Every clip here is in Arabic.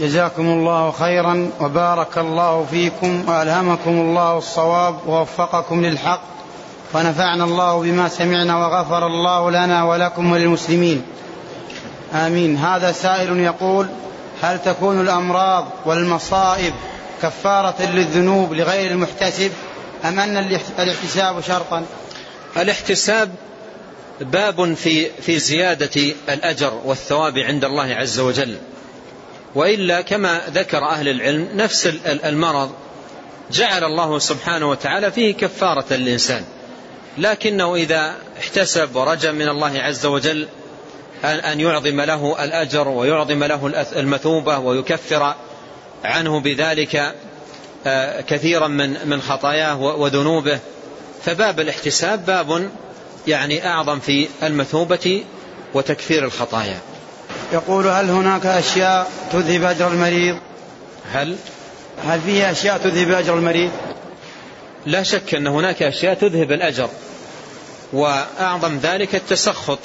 جزاكم الله خيرا وبارك الله فيكم وألهمكم الله الصواب ووفقكم للحق ونفعنا الله بما سمعنا وغفر الله لنا ولكم وللمسلمين. آمين. هذا سائل يقول هل تكون الأمراض والمصائب كفارة للذنوب لغير المحتسب أم أن الاحتساب شرطا؟ الاحتساب باب في في زيادة الأجر والثواب عند الله عز وجل. وإلا كما ذكر أهل العلم نفس المرض جعل الله سبحانه وتعالى فيه كفارة للإنسان. لكنه إذا احتسب ورجى من الله عز وجل أن يعظم له الأجر ويعظم له المثوبة ويكفر عنه بذلك آه، كثيرا من من خطاياه وذنوبه. فباب الاحتساب باب يعني أعظم في المثوبة وتكفير الخطايا. يقول هل هناك أشياء تذهب أجر المريض؟ هل؟ هل فيه أشياء تذهب أجر المريض؟ لا شك أن هناك أشياء تذهب الأجر وأعظم ذلك التسخط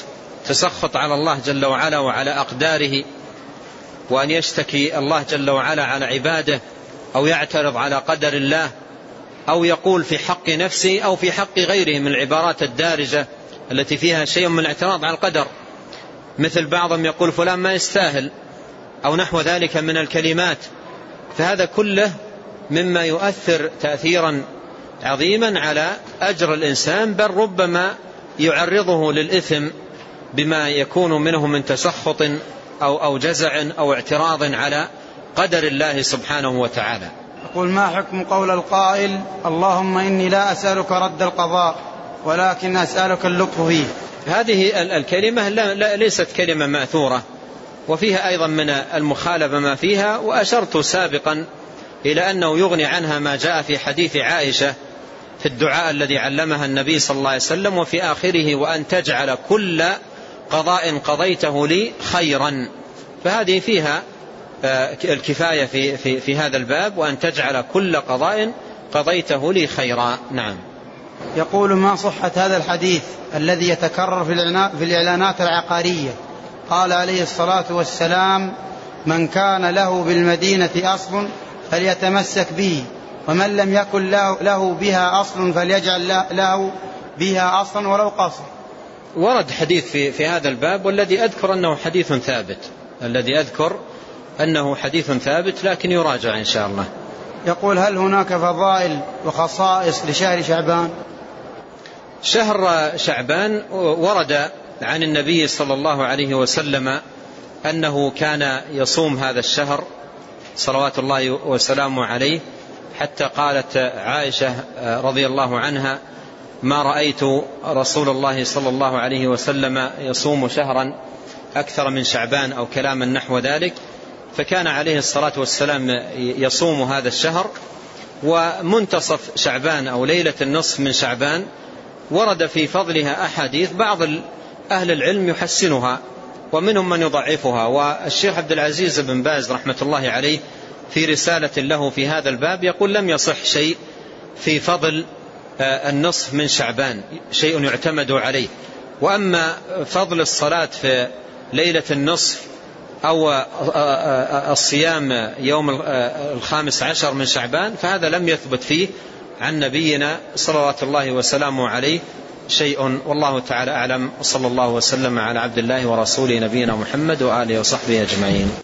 تسخط على الله جل وعلا وعلى أقداره وأن يشتكي الله جل وعلا على عباده أو يعترض على قدر الله أو يقول في حق نفسه أو في حق غيره من العبارات الدارجة التي فيها شيء من الاعتراض على القدر. مثل بعضهم يقول فلان ما يستاهل أو نحو ذلك من الكلمات. فهذا كله مما يؤثر تأثيرا عظيما على أجر الإنسان بل ربما يعرضه للإثم بما يكون منه من تسخط أو, أو جزع أو اعتراض على قدر الله سبحانه وتعالى. يقول ما حكم قول القائل اللهم إني لا أسألك رد القضاء ولكن أسألك اللطف فيه هذه الكلمة ليست كلمة مأثورة وفيها أيضا من المخالفة ما فيها وأشرت سابقا إلى أنه يغني عنها ما جاء في حديث عائشة في الدعاء الذي علمها النبي صلى الله عليه وسلم وفي آخره وأن تجعل كل قضاء قضيته لي خيرا. فهذه فيها آه، الكفاية في, في, في هذا الباب وأن تجعل كل قضاء قضيته لي خيرا. نعم. يقول ما صحة هذا الحديث الذي يتكرر في الإعلانات العقارية؟ قال عليه الصلاة والسلام من كان له بالمدينة أصل فليتمسك به ومن لم يكن له بها أصل فليجعل له بها أصلا ولو قصر. ورد حديث في, في هذا الباب والذي أذكر أنه حديث ثابت. الذي أذكر أنه حديث ثابت لكن يراجع إن شاء الله. يقول هل هناك فضائل وخصائص لشهر شعبان؟ شهر شعبان ورد عن النبي صلى الله عليه وسلم أنه كان يصوم هذا الشهر صلوات الله وسلامه عليه حتى قالت عائشة رضي الله عنها ما رأيت رسول الله صلى الله عليه وسلم يصوم شهرا أكثر من شعبان أو كلاما نحو ذلك فكان عليه الصلاة والسلام يصوم هذا الشهر ومنتصف شعبان أو ليلة النصف من شعبان ورد في فضلها أحاديث بعض أهل العلم يحسنها ومنهم من يضعفها والشيخ عبد العزيز بن باز رحمة الله عليه في رسالة له في هذا الباب يقول لم يصح شيء في فضل آه، النصف من شعبان شيء يعتمد عليه. وأما فضل الصلاة في ليلة النصف أو آه، آه، الصيام يوم الخامس عشر من شعبان فهذا لم يثبت فيه عن نبينا صلوات الله وسلامه عليه شيء والله تعالى أعلم وصلى الله وسلم على عبد الله ورسوله نبينا محمد وآله وصحبه أجمعين.